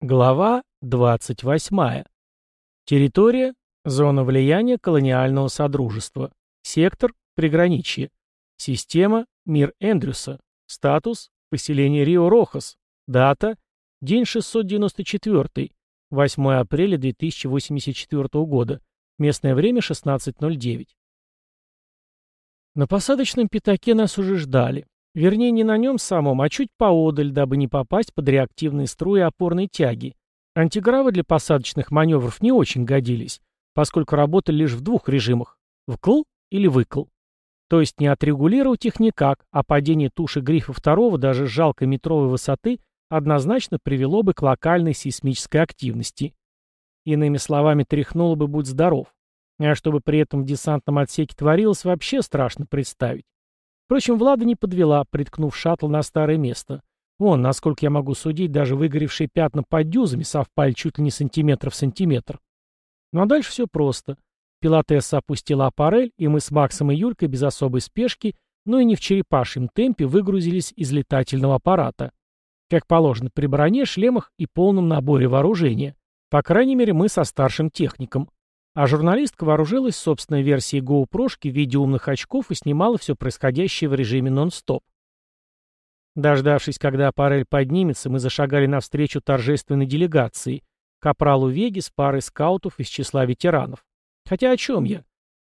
Глава 28. Территория – зона влияния колониального содружества. Сектор – приграничье. Система – мир Эндрюса. Статус – поселение Рио-Рохас. Дата – день 694, 8 апреля 2084 года. Местное время 16.09. На посадочном пятаке нас уже ждали. Вернее, не на нем самом, а чуть поодаль, дабы не попасть под реактивные струи опорной тяги. Антигравы для посадочных маневров не очень годились, поскольку работали лишь в двух режимах – вкл или выкл. То есть не отрегулировать их никак, а падение туши грифа второго даже с жалкой метровой высоты однозначно привело бы к локальной сейсмической активности. Иными словами, тряхнуло бы «будь здоров». А чтобы при этом в десантном отсеке творилось, вообще страшно представить. Впрочем, Влада не подвела, приткнув шаттл на старое место. Вон, насколько я могу судить, даже выгоревшие пятна под дюзами совпали чуть ли не сантиметр в сантиметр. Ну а дальше все просто. Пилотесса опустила аппарель, и мы с Максом и Юлькой без особой спешки, но и не в черепашьем темпе выгрузились из летательного аппарата. Как положено, при броне, шлемах и полном наборе вооружения. По крайней мере, мы со старшим техником. А журналистка вооружилась собственной версией GoPro в виде умных очков и снимала все происходящее в режиме нон-стоп. Дождавшись, когда аппарель поднимется, мы зашагали навстречу торжественной делегации, капралу Веги с парой скаутов из числа ветеранов. Хотя о чем я?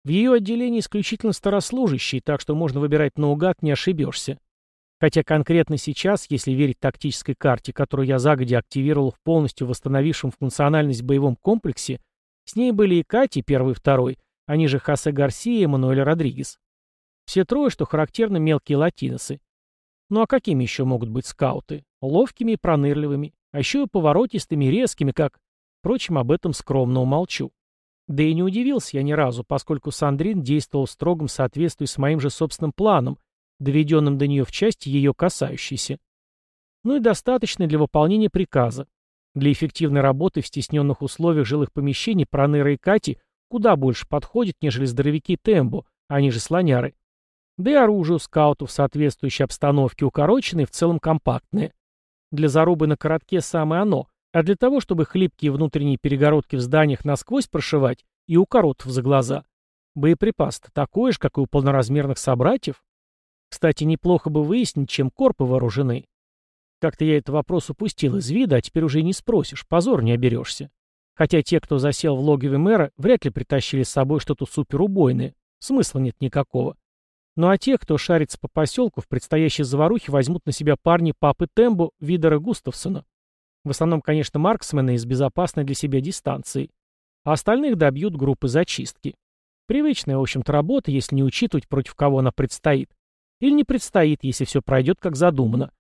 В ее отделении исключительно старослужащие, так что можно выбирать наугад, не ошибешься. Хотя конкретно сейчас, если верить тактической карте, которую я загодя активировал в полностью восстановившем функциональность боевом комплексе, с ней были и Кати, первый и второй, они же Хосе Гарсия и Мануэль Родригес. Все трое, что характерно, мелкие латиносы. Ну а какими еще могут быть скауты? Ловкими и пронырливыми, а еще и поворотистыми, резкими, как... Впрочем, об этом скромно умолчу. Да и не удивился я ни разу, поскольку Сандрин действовал в строгом соответствии с моим же собственным планом, доведенным до нее в части ее касающейся. Ну и достаточно для выполнения приказа. Для эффективной работы в стесненных условиях жилых помещений Проныра и Кати куда больше подходит, нежели здоровяки Тембо, они же слоняры. Да и оружие у скаутов в соответствующей обстановке укороченное в целом компактное. Для зарубы на коротке самое оно, а для того, чтобы хлипкие внутренние перегородки в зданиях насквозь прошивать и у коротов за глаза. Боеприпас-то такой же, как и у полноразмерных собратьев. Кстати, неплохо бы выяснить, чем корпы вооружены. Как-то я этот вопрос упустил из вида, а теперь уже и не спросишь, позор не оберешься. Хотя те, кто засел в логове мэра, вряд ли притащили с собой что-то суперубойное. Смысла нет никакого. Ну а те, кто шарится по поселку, в предстоящей заварухе возьмут на себя парни папы Тембо Видера Густавсона. В основном, конечно, марксмены из безопасной для себя дистанции. А остальных добьют группы зачистки. Привычная, в общем-то, работа, если не учитывать, против кого она предстоит. Или не предстоит, если все пройдет как задумано.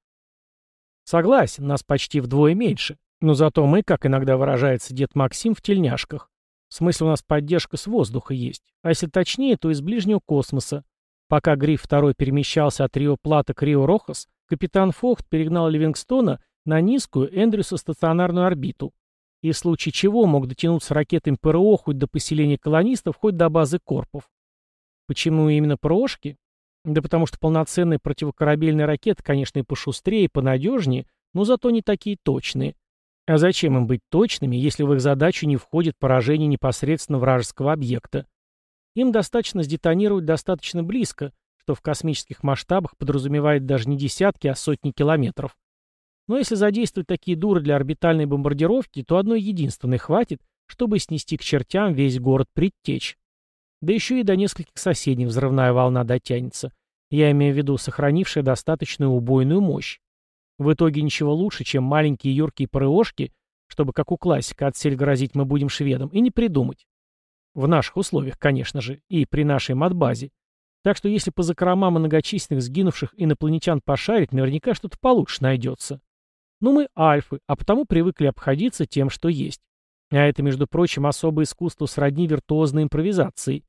Согласен, нас почти вдвое меньше. Но зато мы, как иногда выражается дед Максим, в тельняшках. В смысле у нас поддержка с воздуха есть. А если точнее, то из ближнего космоса. Пока Гриф второй перемещался от Рио-Плата к Рио-Рохас, капитан Фохт перегнал Ливингстона на низкую Эндрюса стационарную орбиту. И в случае чего мог дотянуться ракетами ПРО хоть до поселения колонистов, хоть до базы Корпов. Почему именно ПРОшки? Да потому что полноценные противокорабельные ракеты, конечно, и пошустрее, и понадежнее, но зато не такие точные. А зачем им быть точными, если в их задачу не входит поражение непосредственно вражеского объекта? Им достаточно сдетонировать достаточно близко, что в космических масштабах подразумевает даже не десятки, а сотни километров. Но если задействовать такие дуры для орбитальной бомбардировки, то одной единственной хватит, чтобы снести к чертям весь город предтечь. Да еще и до нескольких соседних взрывная волна дотянется. Я имею в виду сохранившая достаточную убойную мощь. В итоге ничего лучше, чем маленькие юркие ПРОшки, чтобы, как у классика, отсель грозить мы будем шведам, и не придумать. В наших условиях, конечно же, и при нашей матбазе. Так что если по закромам многочисленных сгинувших инопланетян пошарить, наверняка что-то получше найдется. Но мы альфы, а потому привыкли обходиться тем, что есть. А это, между прочим, особое искусство сродни виртуозной импровизации.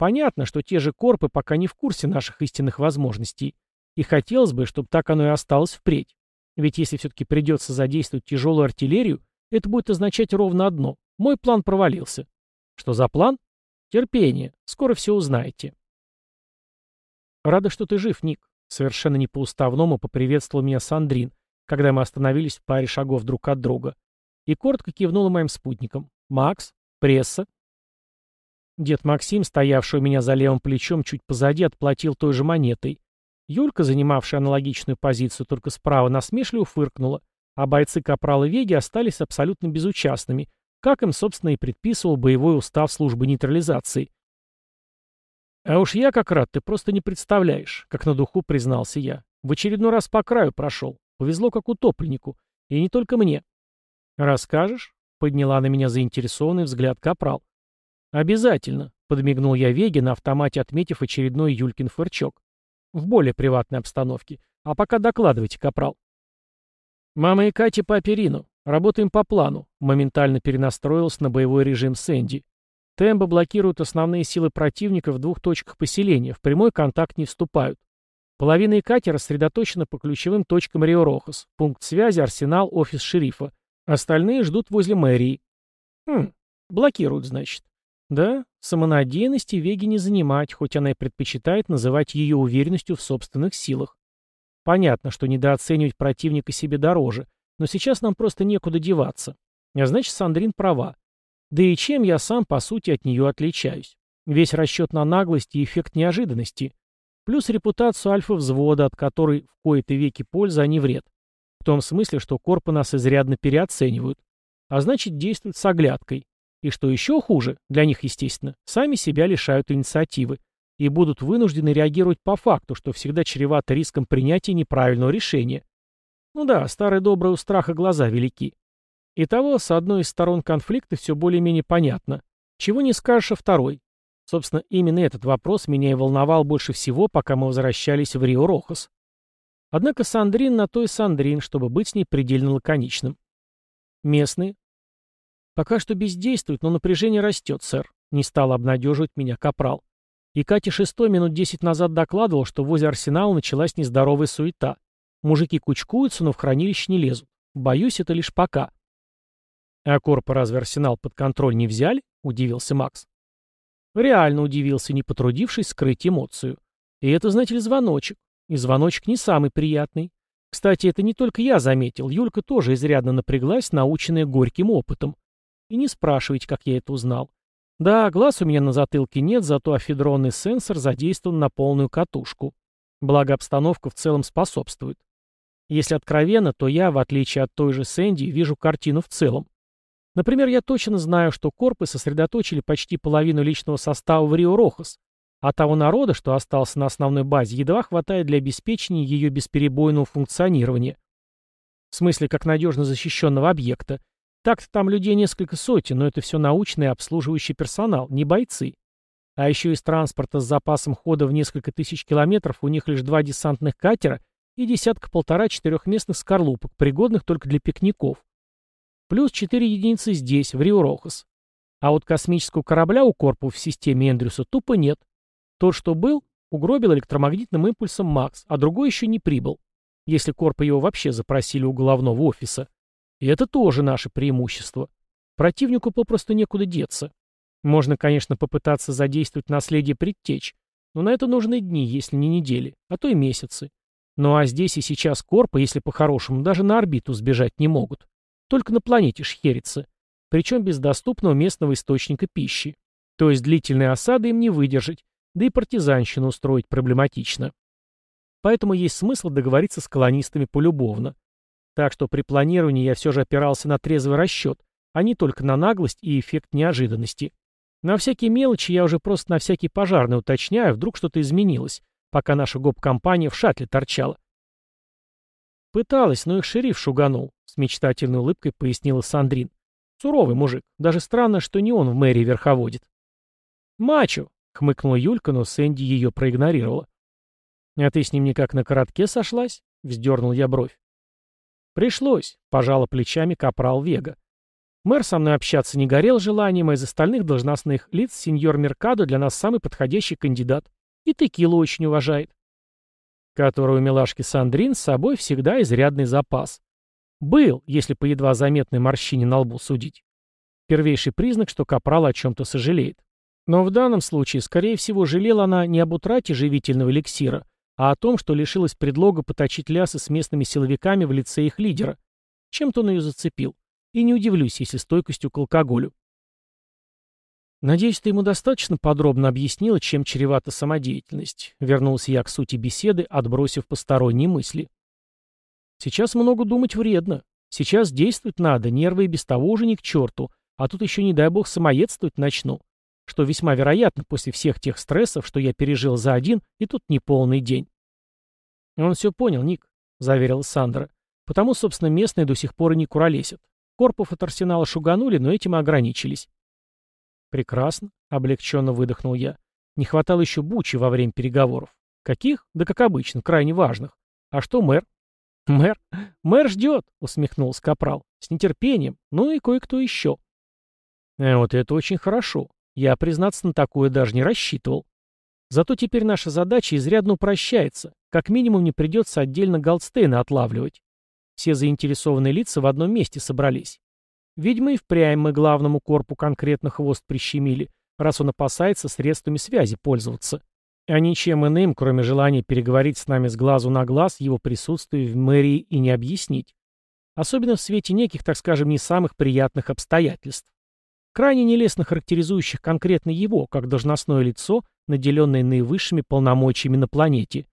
Понятно, что те же корпы пока не в курсе наших истинных возможностей. И хотелось бы, чтобы так оно и осталось впредь. Ведь если все-таки придется задействовать тяжелую артиллерию, это будет означать ровно одно. Мой план провалился. Что за план? Терпение. Скоро все узнаете. Рада, что ты жив, Ник. Совершенно не по-уставному поприветствовал меня Сандрин, когда мы остановились в паре шагов друг от друга. и коротко кивнула моим спутникам. «Макс? Пресса?» Дед Максим, стоявший у меня за левым плечом чуть позади, отплатил той же монетой. Юлька, занимавшая аналогичную позицию только справа, насмешливо фыркнула, а бойцы Капрала Веги остались абсолютно безучастными, как им, собственно, и предписывал боевой устав службы нейтрализации. «А уж я как рад, ты просто не представляешь», — как на духу признался я. «В очередной раз по краю прошел. Повезло как утопленнику. И не только мне». «Расскажешь?» — подняла на меня заинтересованный взгляд Капрал. «Обязательно», — подмигнул я Веге на автомате, отметив очередной Юлькин фырчок. «В более приватной обстановке. А пока докладывайте, Капрал». «Мама и Катя по Аперину. Работаем по плану», — моментально перенастроился на боевой режим Сэнди. Тембо блокируют основные силы противника в двух точках поселения, в прямой контакт не вступают. Половина Икати рассредоточена по ключевым точкам Рио-Рохас. Пункт связи, арсенал, офис шерифа. Остальные ждут возле мэрии. Хм, блокируют, значит. Да, самонадеянности Веги не занимать, хоть она и предпочитает называть ее уверенностью в собственных силах. Понятно, что недооценивать противника себе дороже, но сейчас нам просто некуда деваться. А значит, Сандрин права. Да и чем я сам, по сути, от нее отличаюсь? Весь расчет на наглость и эффект неожиданности. Плюс репутацию альфа-взвода, от которой в кои-то веки польза, а не вред. В том смысле, что корпы нас изрядно переоценивают. А значит, действуют с оглядкой. И что еще хуже, для них, естественно, сами себя лишают инициативы и будут вынуждены реагировать по факту, что всегда чревато риском принятия неправильного решения. Ну да, старые добрые у страха глаза велики. Итого, с одной из сторон конфликта все более-менее понятно. Чего не скажешь о второй. Собственно, именно этот вопрос меня и волновал больше всего, пока мы возвращались в Рио-Рохас. Однако Сандрин на то и Сандрин, чтобы быть с ней предельно лаконичным. Местные. Пока что бездействуют, но напряжение растет, сэр. Не стал обнадеживать меня Капрал. И Катя Шестой минут десять назад докладывал, что возле арсенала началась нездоровая суета. Мужики кучкуются, но в хранилище не лезут. Боюсь, это лишь пока. «А Корпа разве Арсенал под контроль не взяли?» — удивился Макс. Реально удивился, не потрудившись скрыть эмоцию. И это, знаете ли, звоночек. И звоночек не самый приятный. Кстати, это не только я заметил. Юлька тоже изрядно напряглась, наученная горьким опытом. И не спрашивайте, как я это узнал. Да, глаз у меня на затылке нет, зато афедронный сенсор задействован на полную катушку. Благо обстановка в целом способствует. Если откровенно, то я, в отличие от той же Сэнди, вижу картину в целом. Например, я точно знаю, что корпы сосредоточили почти половину личного состава в Рио-Рохас, а того народа, что остался на основной базе, едва хватает для обеспечения ее бесперебойного функционирования. В смысле, как надежно защищенного объекта. Так-то там людей несколько сотен, но это все научный и обслуживающий персонал, не бойцы. А еще из транспорта с запасом хода в несколько тысяч километров у них лишь два десантных катера и десятка-полтора четырехместных скорлупок, пригодных только для пикников. Плюс 4 единицы здесь, в Рио-Рохас. А вот космического корабля у корпу в системе Эндрюса тупо нет. Тот, что был, угробил электромагнитным импульсом Макс, а другой еще не прибыл. Если корпы его вообще запросили у головного офиса. И это тоже наше преимущество. Противнику попросту некуда деться. Можно, конечно, попытаться задействовать наследие предтеч, но на это нужны дни, если не недели, а то и месяцы. Ну а здесь и сейчас корпы, если по-хорошему, даже на орбиту сбежать не могут. Только на планете шхерится. Причем без доступного местного источника пищи. То есть длительные осады им не выдержать, да и партизанщину устроить проблематично. Поэтому есть смысл договориться с колонистами полюбовно. Так что при планировании я все же опирался на трезвый расчет, а не только на наглость и эффект неожиданности. На всякие мелочи я уже просто на всякий пожарный уточняю, вдруг что-то изменилось, пока наша гоп-компания в шатле торчала. Пыталась, но их шериф шуганул, с мечтательной улыбкой пояснила Сандрин. Суровый мужик. Даже странно, что не он в мэрии верховодит. Мачо, хмыкнула Юлька, но Сэнди ее проигнорировала. А ты с ним никак на коротке сошлась? Вздернул я бровь. Пришлось, пожала плечами капрал Вега. Мэр со мной общаться не горел желанием, а из остальных должностных лиц сеньор Меркадо для нас самый подходящий кандидат. И текилу очень уважает которого у милашки Сандрин с собой всегда изрядный запас. Был, если по едва заметной морщине на лбу судить. Первейший признак, что капрал о чем-то сожалеет. Но в данном случае, скорее всего, жалела она не об утрате живительного эликсира, а о том, что лишилась предлога поточить лясы с местными силовиками в лице их лидера. Чем-то он ее зацепил. и не удивлюсь, если стойкостью к алкоголю. «Надеюсь, ты ему достаточно подробно объяснила, чем чревата самодеятельность», — вернулся я к сути беседы, отбросив посторонние мысли. «Сейчас много думать вредно. Сейчас действовать надо, нервы и без того уже ни к черту, а тут еще, не дай бог, самоедствовать начну, что весьма вероятно после всех тех стрессов, что я пережил за один, и тут не полный день». «Он все понял, Ник», — заверил Сандра. «Потому, собственно, местные до сих пор и не куролесят. Корпов от арсенала шуганули, но этим и ограничились». «Прекрасно», — облегченно выдохнул я. «Не хватало еще бучи во время переговоров. Каких? Да как обычно, крайне важных. А что мэр?» «Мэр? Мэр ждет», — усмехнулся Капрал. «С нетерпением. Ну и кое-кто еще». «Э, «Вот это очень хорошо. Я, признаться, на такое даже не рассчитывал. Зато теперь наша задача изрядно упрощается. Как минимум не придется отдельно Голдстейна отлавливать. Все заинтересованные лица в одном месте собрались. Видимо, и впрямь мы главному корпу конкретно хвост прищемили, раз он опасается средствами связи пользоваться. А ничем иным, кроме желания переговорить с нами с глазу на глаз, его присутствие в мэрии и не объяснить. Особенно в свете неких, так скажем, не самых приятных обстоятельств. Крайне нелестно характеризующих конкретно его, как должностное лицо, наделенное наивысшими полномочиями на планете.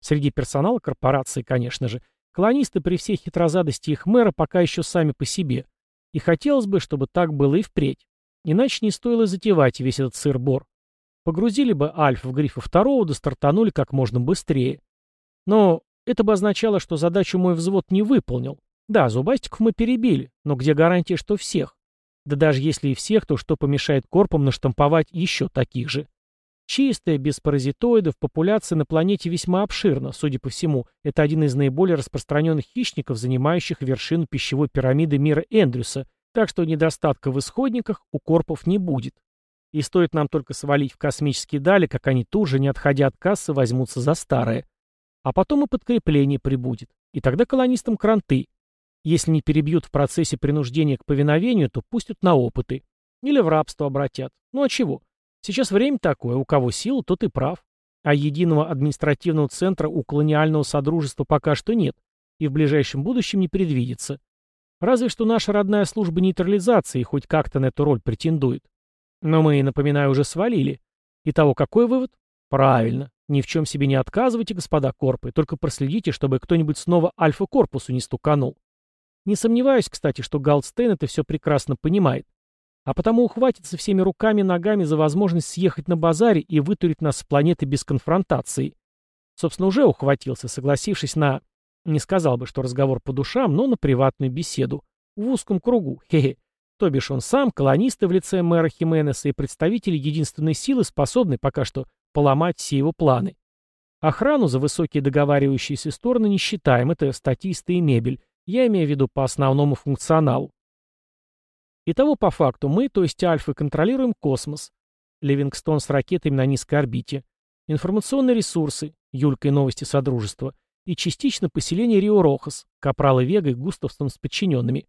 Среди персонала корпорации, конечно же, колонисты при всей хитрозадости их мэра пока еще сами по себе – и хотелось бы, чтобы так было и впредь. Иначе не стоило затевать весь этот сыр-бор. Погрузили бы Альф в грифа второго, да стартанули как можно быстрее. Но это бы означало, что задачу мой взвод не выполнил. Да, зубастиков мы перебили, но где гарантия, что всех? Да даже если и всех, то что помешает корпам наштамповать еще таких же? Чистая, без паразитоидов, популяция на планете весьма обширна, судя по всему, это один из наиболее распространенных хищников, занимающих вершину пищевой пирамиды мира Эндрюса, так что недостатка в исходниках у корпов не будет. И стоит нам только свалить в космические дали, как они тут же, не отходя от кассы, возьмутся за старое. А потом и подкрепление прибудет. И тогда колонистам кранты. Если не перебьют в процессе принуждения к повиновению, то пустят на опыты. Или в рабство обратят. Ну а чего? Сейчас время такое, у кого сила, тот и прав. А единого административного центра у колониального содружества пока что нет, и в ближайшем будущем не предвидится. Разве что наша родная служба нейтрализации хоть как-то на эту роль претендует. Но мы, напоминаю, уже свалили. Итого, какой вывод? Правильно. Ни в чем себе не отказывайте, господа корпы, только проследите, чтобы кто-нибудь снова альфа-корпусу не стуканул. Не сомневаюсь, кстати, что Галдстейн это все прекрасно понимает а потому ухватится всеми руками и ногами за возможность съехать на базаре и вытурить нас с планеты без конфронтации. Собственно, уже ухватился, согласившись на... Не сказал бы, что разговор по душам, но на приватную беседу. В узком кругу, хе-хе. То бишь он сам, колонисты в лице мэра Хименеса и представители единственной силы, способны пока что поломать все его планы. Охрану за высокие договаривающиеся стороны не считаем, это статисты и мебель. Я имею в виду по основному функционалу. Итого по факту мы, то есть Альфы, контролируем космос. Ливингстон с ракетами на низкой орбите. Информационные ресурсы, Юлька и новости Содружества. И частично поселение Рио-Рохас, Капрал и Вега и Густавсон с подчиненными.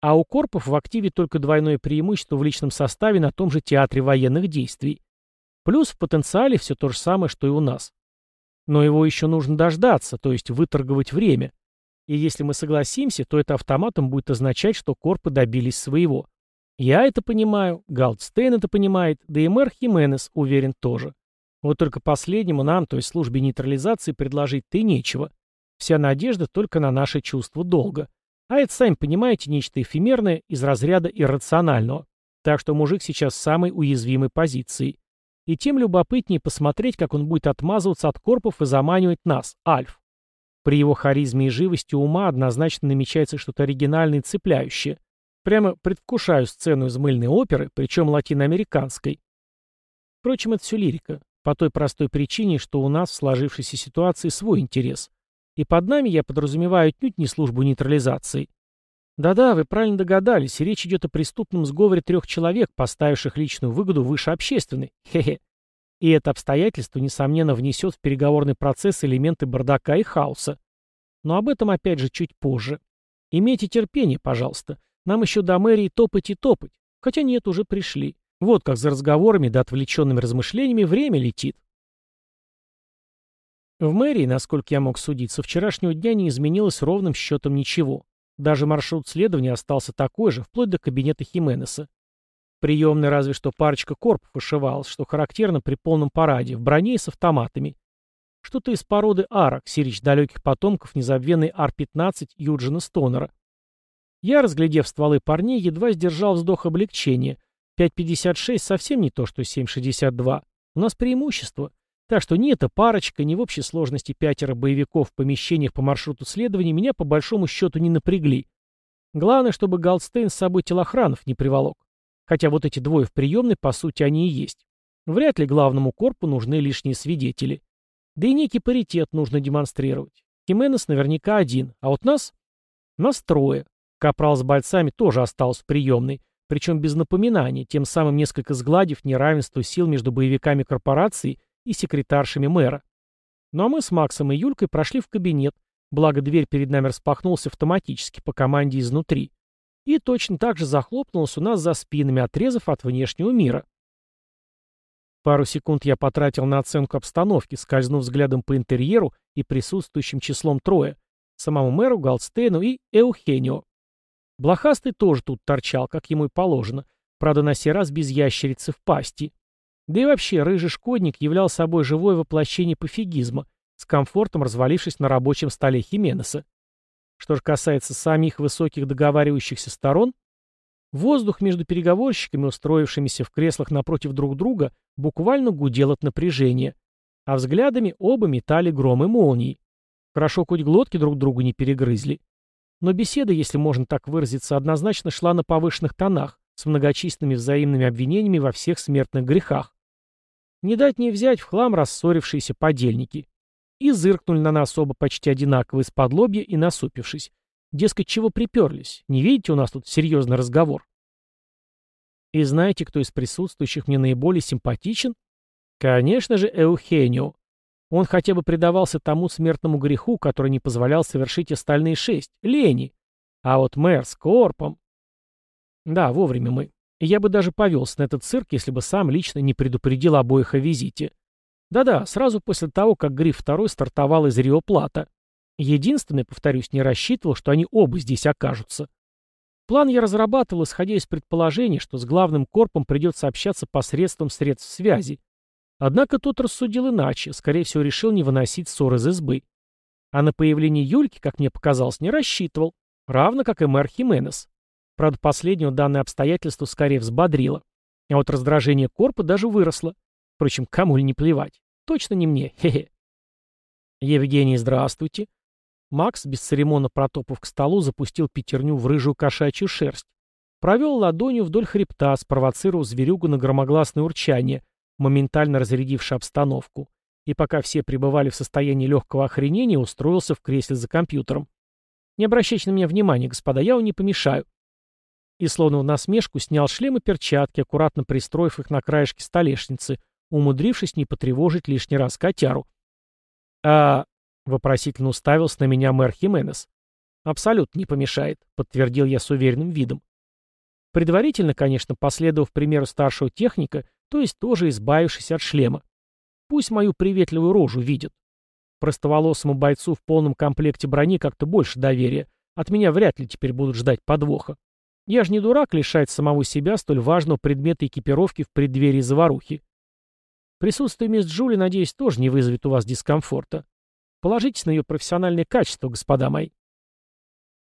А у Корпов в активе только двойное преимущество в личном составе на том же театре военных действий. Плюс в потенциале все то же самое, что и у нас. Но его еще нужно дождаться, то есть выторговать время. И если мы согласимся, то это автоматом будет означать, что корпы добились своего. Я это понимаю, Галдстейн это понимает, да и мэр Хименес уверен тоже. Вот только последнему нам, то есть службе нейтрализации, предложить-то нечего. Вся надежда только на наше чувство долга. А это, сами понимаете, нечто эфемерное из разряда иррационального. Так что мужик сейчас в самой уязвимой позиции. И тем любопытнее посмотреть, как он будет отмазываться от корпов и заманивать нас, Альф. При его харизме и живости ума однозначно намечается что-то оригинальное и цепляющее. Прямо предвкушаю сцену из мыльной оперы, причем латиноамериканской. Впрочем, это все лирика, по той простой причине, что у нас в сложившейся ситуации свой интерес. И под нами я подразумеваю отнюдь не службу нейтрализации. Да-да, вы правильно догадались, речь идет о преступном сговоре трех человек, поставивших личную выгоду выше общественной. Хе-хе. И это обстоятельство, несомненно, внесет в переговорный процесс элементы бардака и хаоса. Но об этом опять же чуть позже. Имейте терпение, пожалуйста. Нам еще до мэрии топать и топать. Хотя нет, уже пришли. Вот как за разговорами да отвлеченными размышлениями время летит. В мэрии, насколько я мог судить, со вчерашнего дня не изменилось ровным счетом ничего. Даже маршрут следования остался такой же, вплоть до кабинета Хименеса. Приемной разве что парочка корпов ошивалась, что характерно при полном параде, в броне и с автоматами. Что-то из породы арок, сирич далеких потомков незабвенной Ар-15 Юджина Стонера. Я, разглядев стволы парней, едва сдержал вздох облегчения. 5.56 совсем не то, что 7.62. У нас преимущество. Так что ни эта парочка, ни в общей сложности пятеро боевиков в помещениях по маршруту следования меня по большому счету не напрягли. Главное, чтобы Галдстейн с собой телохранов не приволок. Хотя вот эти двое в приемной, по сути, они и есть. Вряд ли главному корпу нужны лишние свидетели. Да и некий паритет нужно демонстрировать. Хименес наверняка один, а вот нас... Нас трое. Капрал с бойцами тоже остался в приемной, причем без напоминания, тем самым несколько сгладив неравенство сил между боевиками корпорации и секретаршами мэра. Ну а мы с Максом и Юлькой прошли в кабинет, благо дверь перед нами распахнулась автоматически по команде изнутри. И точно так же захлопнулась у нас за спинами, отрезав от внешнего мира. Пару секунд я потратил на оценку обстановки, скользнув взглядом по интерьеру и присутствующим числом трое, самому мэру, Галстейну и Эухенио. Блохастый тоже тут торчал, как ему и положено, правда на сей раз без ящерицы в пасти. Да и вообще, рыжий шкодник являл собой живое воплощение пофигизма, с комфортом развалившись на рабочем столе Хименеса. Что же касается самих высоких договаривающихся сторон, воздух между переговорщиками, устроившимися в креслах напротив друг друга, буквально гудел от напряжения, а взглядами оба метали громы молний. Хорошо, хоть глотки друг другу не перегрызли. Но беседа, если можно так выразиться, однозначно шла на повышенных тонах, с многочисленными взаимными обвинениями во всех смертных грехах. Не дать не взять в хлам рассорившиеся подельники. И зыркнули на нас оба почти одинаково из-под лобья и насупившись. Дескать, чего приперлись? Не видите, у нас тут серьезный разговор. И знаете, кто из присутствующих мне наиболее симпатичен? Конечно же, Эухенио. Он хотя бы предавался тому смертному греху, который не позволял совершить остальные шесть — лени. А вот мэр с корпом... Да, вовремя мы. Я бы даже повелся на этот цирк, если бы сам лично не предупредил обоих о визите. Да-да, сразу после того, как Гриф второй стартовал из Рио-Плата. Единственное, повторюсь, не рассчитывал, что они оба здесь окажутся. План я разрабатывал, исходя из предположения, что с главным корпом придется общаться посредством средств связи. Однако тот рассудил иначе, скорее всего, решил не выносить ссор из избы. А на появление Юльки, как мне показалось, не рассчитывал, равно как и мэр Хименес. Правда, последнего данное обстоятельство скорее взбодрило. А вот раздражение корпа даже выросло. Впрочем, кому ли не плевать. Точно не мне, хе-хе. Евгений, здравствуйте. Макс, бесцеремонно протопав к столу, запустил пятерню в рыжую кошачью шерсть. Провел ладонью вдоль хребта, спровоцировав зверюгу на громогласное урчание, моментально разрядившее обстановку. И пока все пребывали в состоянии легкого охренения, устроился в кресле за компьютером. Не обращайте на меня внимания, господа, я вам не помешаю и словно в насмешку снял шлем и перчатки, аккуратно пристроив их на краешке столешницы, умудрившись не потревожить лишний раз котяру. «А...» — вопросительно уставился на меня мэр Хименес. «Абсолютно не помешает», — подтвердил я с уверенным видом. Предварительно, конечно, последовав примеру старшего техника, то есть тоже избавившись от шлема. Пусть мою приветливую рожу видят. Простоволосому бойцу в полном комплекте брони как-то больше доверия. От меня вряд ли теперь будут ждать подвоха. Я же не дурак лишать самого себя столь важного предмета экипировки в преддверии заварухи. Присутствие мисс Джули, надеюсь, тоже не вызовет у вас дискомфорта. Положитесь на ее профессиональные качества, господа мои.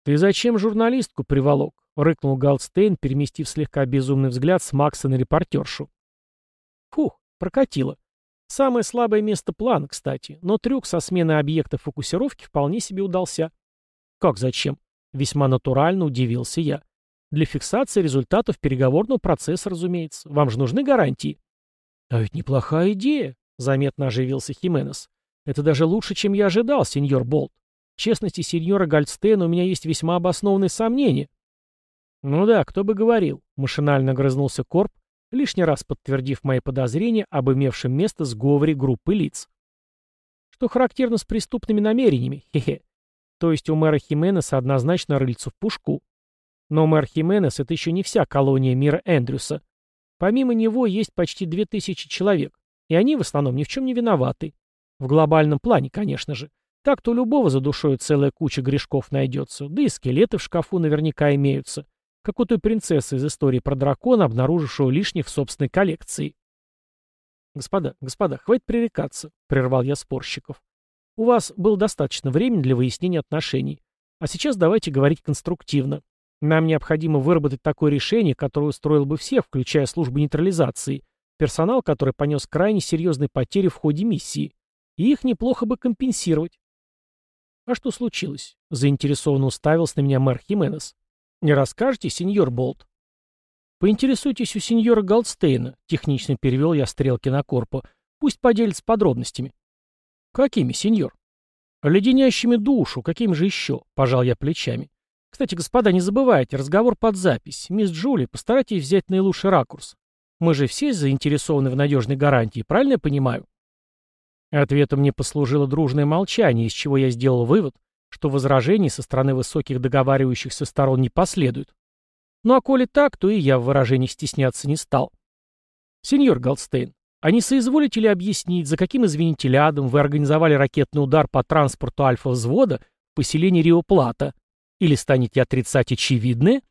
«Ты зачем журналистку приволок?» — рыкнул Галдстейн, переместив слегка безумный взгляд с Макса на репортершу. Фух, прокатило. Самое слабое место план, кстати, но трюк со сменой объекта фокусировки вполне себе удался. «Как зачем?» — весьма натурально удивился я. Для фиксации результатов переговорного процесса, разумеется. Вам же нужны гарантии. А ведь неплохая идея, заметно оживился Хименес. Это даже лучше, чем я ожидал, сеньор Болт. В честности сеньора Гольдстейна у меня есть весьма обоснованные сомнения. Ну да, кто бы говорил, машинально грызнулся Корп, лишний раз подтвердив мои подозрения об имевшем место сговоре группы лиц. Что характерно с преступными намерениями, хе-хе. То есть у мэра Хименеса однозначно рыльцу в пушку. Но мэр Хименес — это еще не вся колония мира Эндрюса. Помимо него есть почти две тысячи человек, и они в основном ни в чем не виноваты. В глобальном плане, конечно же. Так-то у любого за душой целая куча грешков найдется, да и скелеты в шкафу наверняка имеются, как у той принцессы из истории про дракона, обнаружившего лишних в собственной коллекции. «Господа, господа, хватит пререкаться», — прервал я спорщиков. «У вас было достаточно времени для выяснения отношений. А сейчас давайте говорить конструктивно. Нам необходимо выработать такое решение, которое устроило бы всех, включая службу нейтрализации, персонал, который понес крайне серьезные потери в ходе миссии, и их неплохо бы компенсировать. «А что случилось?» — заинтересованно уставился на меня мэр Хименес. «Не расскажете, сеньор Болт?» «Поинтересуйтесь у сеньора Голдстейна», — технично перевел я стрелки на корпу. «Пусть поделится подробностями». «Какими, сеньор?» «Леденящими душу, каким же еще?» — пожал я плечами. «Кстати, господа, не забывайте, разговор под запись. Мисс Джули, постарайтесь взять наилучший ракурс. Мы же все заинтересованы в надежной гарантии, правильно я понимаю?» Ответом мне послужило дружное молчание, из чего я сделал вывод, что возражений со стороны высоких договаривающихся сторон не последует. Ну а коли так, то и я в выражениях стесняться не стал. Сеньор Голдстейн, а не соизволите ли объяснить, за каким, извините, лядом вы организовали ракетный удар по транспорту Альфа-взвода в поселении Рио-Плата? Или станете отрицать очевидное?